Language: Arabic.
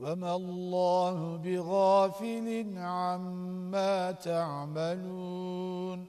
وَمَا اللَّهُ بِغَافِلٍ عَمَّا تَعْمَلُونَ